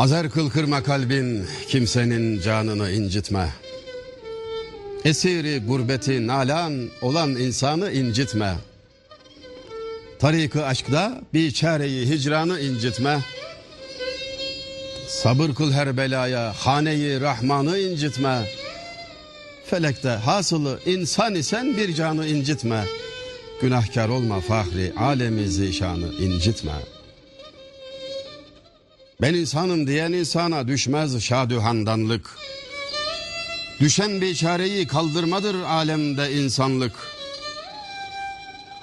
Hazer kıl kırma kalbin, kimsenin canını incitme. Esiri gurbeti nalan olan insanı incitme. Tarikı aşkda bir çareyi hicranı incitme. Sabır kıl her belaya, haneyi rahmanı incitme. Felekte hasılı insan isen bir canı incitme. Günahkar olma fahri, alemi zişanı incitme. Ben insanım diyen insana düşmez şadühandanlık. Düşen bir çareyi kaldırmadır alemde insanlık.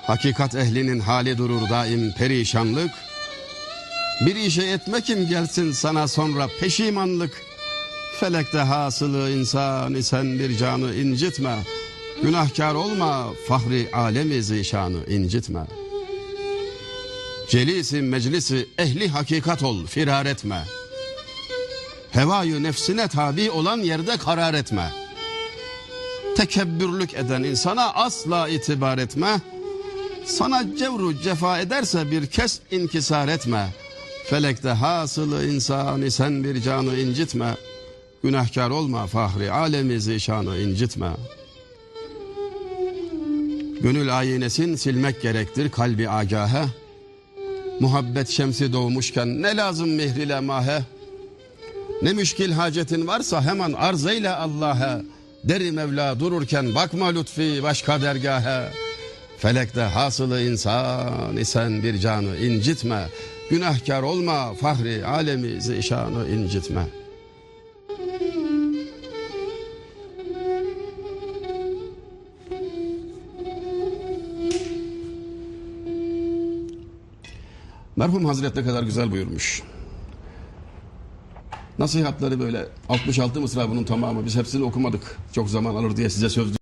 Hakikat ehlinin hali durur daim perişanlık. Bir işe etme kim gelsin sana sonra peşimanlık. Felekte hasılı insan isen bir canı incitme. Günahkar olma fahri alemi zişanı incitme. Celisi meclisi ehli hakikat ol firar etme. Hevayı nefsine tabi olan yerde karar etme. Tekebbürlük eden insana asla itibar etme. Sana cevru cefa ederse bir kes inkisar etme. Felekte hasılı insan isen bir canı incitme. Günahkar olma fahri alemi zişanı incitme. Gönül ayinesin silmek gerektir kalbi agahe. Muhabbet şemsi doğmuşken ne lazım mihrile mahe? Ne müşkil hacetin varsa hemen arz eyle Allah'a. Deri Mevla dururken bakma lütfi başka dergahe. Felekte hasılı insan isen bir canı incitme. Günahkar olma fahri alemi zişanı incitme. Merhum Hazret ne kadar güzel buyurmuş. Nasihatları böyle 66 mısra bunun tamamı. Biz hepsini okumadık. Çok zaman alır diye size söz